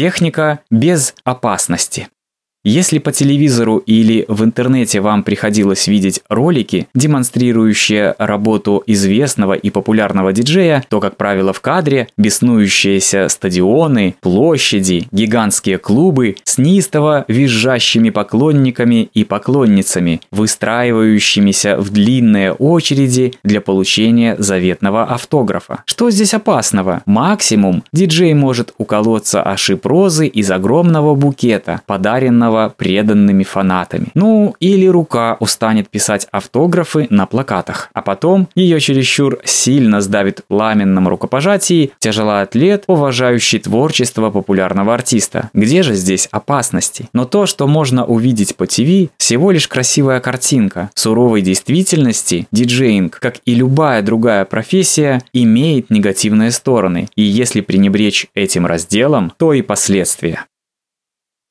Техника без опасности. Если по телевизору или в интернете вам приходилось видеть ролики, демонстрирующие работу известного и популярного диджея, то, как правило, в кадре беснующиеся стадионы, площади, гигантские клубы с неистово визжащими поклонниками и поклонницами, выстраивающимися в длинные очереди для получения заветного автографа. Что здесь опасного? Максимум диджей может уколоться о шип из огромного букета, подаренного Романова преданными фанатами. Ну, или рука устанет писать автографы на плакатах, а потом ее чересчур сильно сдавит ламенном рукопожатии тяжелоатлет, уважающий творчество популярного артиста. Где же здесь опасности? Но то, что можно увидеть по ТВ, всего лишь красивая картинка. Суровой действительности диджеинг, как и любая другая профессия, имеет негативные стороны. И если пренебречь этим разделом, то и последствия.